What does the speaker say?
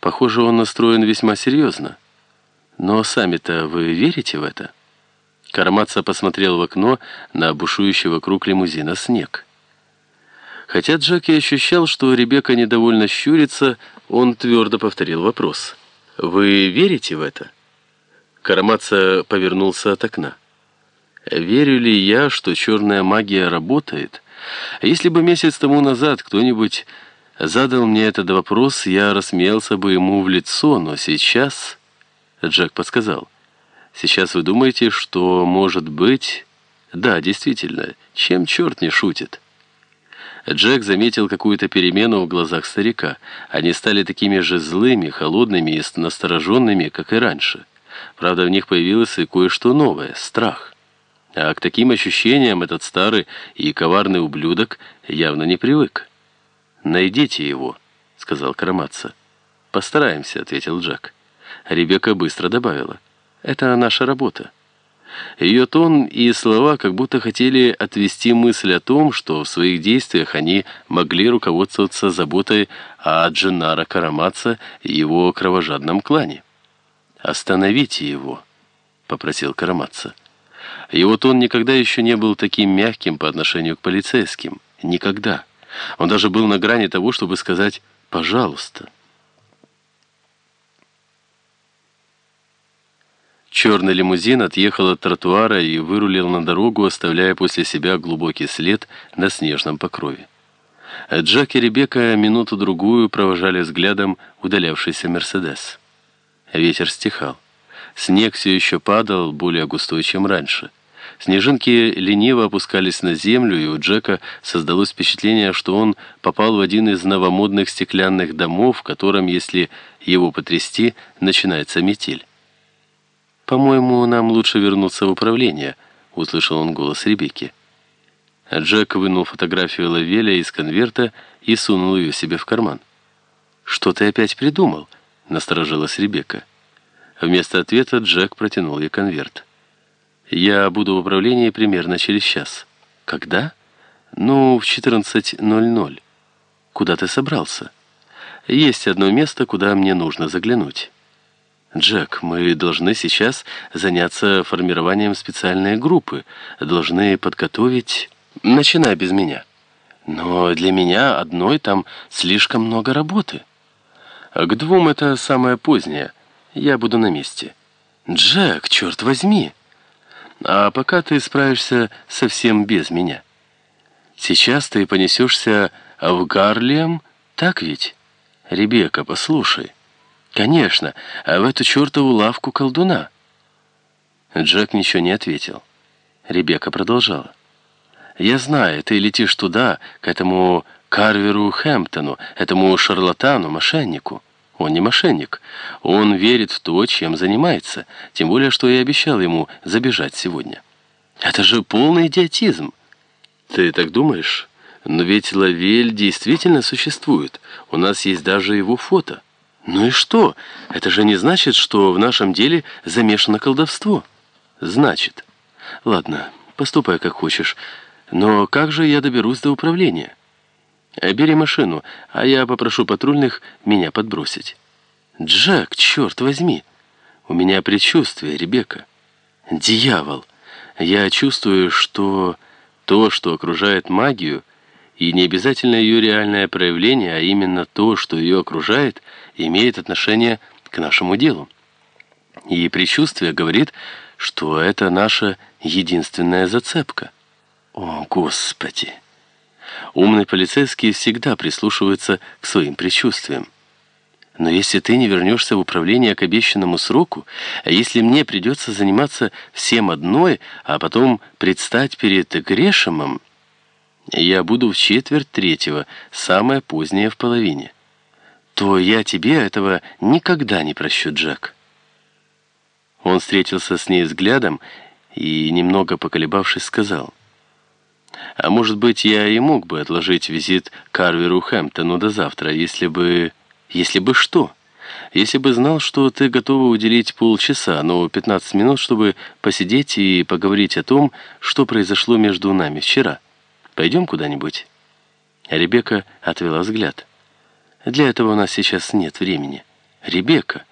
Похоже, он настроен весьма серьезно. Но сами-то вы верите в это?» Карамаца посмотрел в окно на бушующий вокруг лимузина снег. Хотя Джеки ощущал, что Ребекка недовольно щурится, он твердо повторил вопрос. «Вы верите в это?» Карамаца повернулся от окна. «Верю ли я, что черная магия работает? Если бы месяц тому назад кто-нибудь задал мне этот вопрос, я рассмеялся бы ему в лицо, но сейчас...» Джек подсказал. «Сейчас вы думаете, что, может быть...» «Да, действительно, чем черт не шутит?» Джек заметил какую-то перемену в глазах старика. Они стали такими же злыми, холодными и настороженными, как и раньше. Правда, в них появилось и кое-что новое — страх. А к таким ощущениям этот старый и коварный ублюдок явно не привык. «Найдите его», — сказал Караматца. «Постараемся», — ответил Джек. Ребекка быстро добавила. «Это наша работа». Ее тон и слова как будто хотели отвести мысль о том, что в своих действиях они могли руководствоваться заботой о Дженара Карамаца и его кровожадном клане. «Остановите его», — попросил Карамаца. Его тон никогда еще не был таким мягким по отношению к полицейским. Никогда. Он даже был на грани того, чтобы сказать «пожалуйста». Черный лимузин отъехал от тротуара и вырулил на дорогу, оставляя после себя глубокий след на снежном покрове. Джек и Ребекка минуту-другую провожали взглядом удалявшийся «Мерседес». Ветер стихал. Снег все еще падал, более густой, чем раньше. Снежинки лениво опускались на землю, и у Джека создалось впечатление, что он попал в один из новомодных стеклянных домов, в котором, если его потрясти, начинается метель. «По-моему, нам лучше вернуться в управление», — услышал он голос Ребекки. Джек вынул фотографию Лавеля из конверта и сунул ее себе в карман. «Что ты опять придумал?» — насторожилась Ребекка. Вместо ответа Джек протянул ей конверт. «Я буду в управлении примерно через час». «Когда?» «Ну, в 14.00». «Куда ты собрался?» «Есть одно место, куда мне нужно заглянуть». «Джек, мы должны сейчас заняться формированием специальной группы, должны подготовить...» «Начинай без меня». «Но для меня одной там слишком много работы». «К двум это самое позднее. Я буду на месте». «Джек, черт возьми!» «А пока ты справишься совсем без меня». «Сейчас ты понесешься в Гарлем, так ведь?» «Ребекка, послушай». «Конечно, а в эту чертову лавку колдуна». Джек ничего не ответил. Ребекка продолжала. «Я знаю, ты летишь туда, к этому Карверу Хэмптону, этому шарлатану, мошеннику. Он не мошенник. Он верит в то, чем занимается, тем более, что я обещал ему забежать сегодня. Это же полный идиотизм. Ты так думаешь? Но ведь Лавель действительно существует. У нас есть даже его фото». «Ну и что? Это же не значит, что в нашем деле замешано колдовство». «Значит. Ладно, поступай как хочешь. Но как же я доберусь до управления?» «Бери машину, а я попрошу патрульных меня подбросить». «Джек, черт возьми! У меня предчувствие, Ребекка». «Дьявол! Я чувствую, что то, что окружает магию, и не обязательно ее реальное проявление, а именно то, что ее окружает, имеет отношение к нашему делу. И предчувствие говорит, что это наша единственная зацепка. О, Господи! Умный полицейский всегда прислушивается к своим предчувствиям. Но если ты не вернешься в управление к обещанному сроку, а если мне придется заниматься всем одной, а потом предстать перед Грешемом, я буду в четверть третьего, самое позднее в половине. То я тебе этого никогда не прощу, Джек. Он встретился с ней взглядом и, немного поколебавшись, сказал, «А может быть, я и мог бы отложить визит Карверу Хэмптону до завтра, если бы... Если бы что? Если бы знал, что ты готова уделить полчаса, но 15 минут, чтобы посидеть и поговорить о том, что произошло между нами вчера». Пойдем куда-нибудь?» Ребекка отвела взгляд. «Для этого у нас сейчас нет времени». Ребекка!»